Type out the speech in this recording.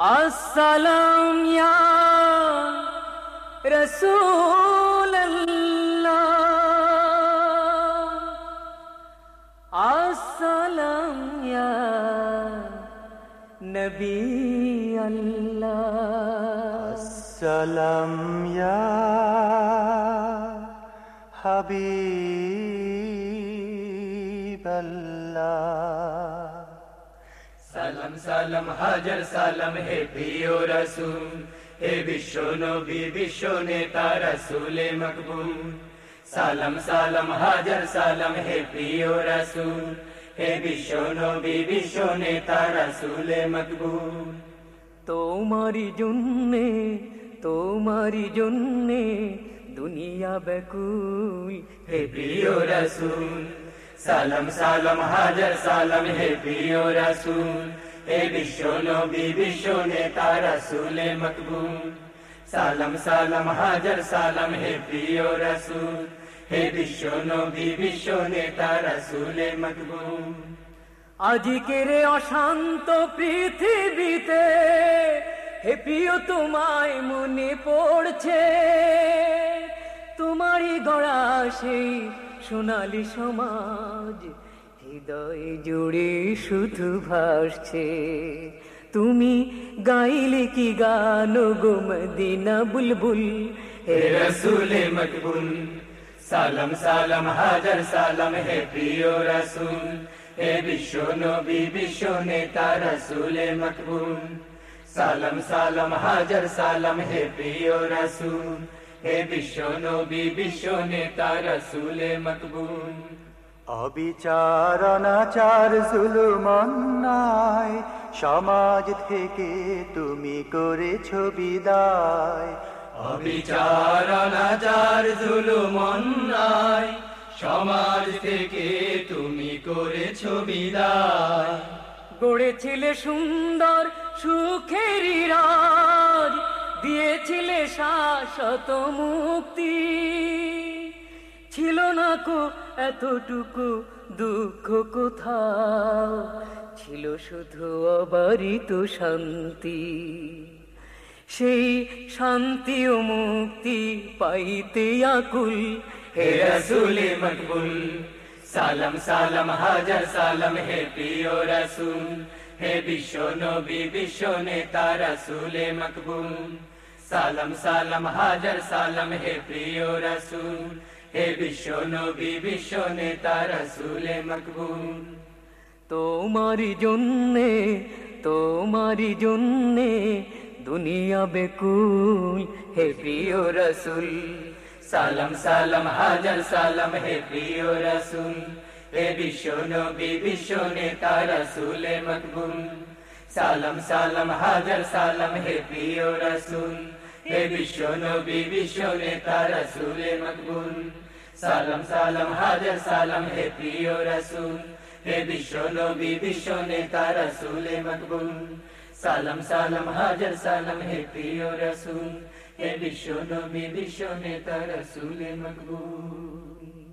السلام يا رسول الله السلام يا نبي الله السلام يا حبيب الله সালাম সালাম হাজার সালাম হে প্রিয় রসুল হে বিশ্ব নবী বিশ্ব নেতা রসুলে মকবুল। সালাম সালাম হাজার সালাম হে প্রিয় রসুল হে বিশ্ব নবী বিশ্ব নেতা রসুলে মকবুল। তোমারি জন্যে তোমারি জন্যে দুনিয়া বেকুল হে প্রিয় রসুল। সালাম সালাম হাজার সালাম হে প্রিয় রসুল হে বিশ্ব নবী বিশ্ব নেতা রসুলে মকবুল। সালাম সালাম, হাজার সালাম হে প্রিয় রসুল। হে বিশ্ব নবী বিশ্ব নেতা রসুলে মকবুল। আজকের অশান্ত পৃথিবীতে হে প্রিয়, তোমায় মনে পড়ছে। তোমারই গড়া সেই সোনালি সমাজ। হৃদয় জুড়ে শুধু ভাসছে। তুমি গাইলে কি গান গো মদিনা বুলবুল? হে রসুলে মকবুল, সালাম সালাম, হাজার সালাম, হে প্রিয় রসুল। হে বিশ্ব নবী বিশ্ব নেতা, রসুলে মকবুল। সালাম সালাম, হাজার সালাম, হে প্রিয় রসুল। হে বিশ্ব নবী বিশ্ব নেতা, রসুলে মকবুল। অবিচার অনাচার জুলুম অন্যায় সমাজ থেকে তুমি করেছ বিদায়। অবিচার অনাচার জুলুম অন্যায় সমাজ থেকে তুমি করেছ বিদায়। গড়েছিলে সুন্দর সুখের দিয়েছিলে শাশ্বত মুক্তি। ছিল না কো এতটুকু দুঃখ কোথাও। ছিল শুধু অবারিত শান্তি। সেই শান্তি ও মুক্তি পাইতে আকুল। হে রসুলে মকবুল, সালাম সালাম, হাজার সালাম, হে প্রিয় রসুল। হে বিশ্ব নবী, বিশ্ব নেতা, রসুলে মকবুল। সালাম সালাম, হাজার সালাম, হে প্রিয় রসুল। হে বিশ্ব নবী বিশ্ব নেতা রসুলে মকবুল। তোমারি জন্যে তোমারি জন্যে দুনিয়া বেকুল হে প্রিয় রসুল। সালাম সালাম হাজার সালাম হে প্রিয় রসুল। হে বিশ্ব নবী বিশ্ব নেতা রসুলে মকবুল। সালাম সালাম হাজার সালাম হে প্রিয় রসুল। হে বিশ্ব নবী, বিশ্ব নেতা রসুলে মকবুল। সালাম সালাম, হাজার সালাম, হে প্রিয় রসুল। হে বিশ্ব নবী, বিশ্ব নেতা রসুলে মকবুল। সালাম সালাম, হাজার সালাম, হে প্রিয় রসুল। হে বিশ্ব নবী, বিশ্ব নেতা রসুলে মকবুল।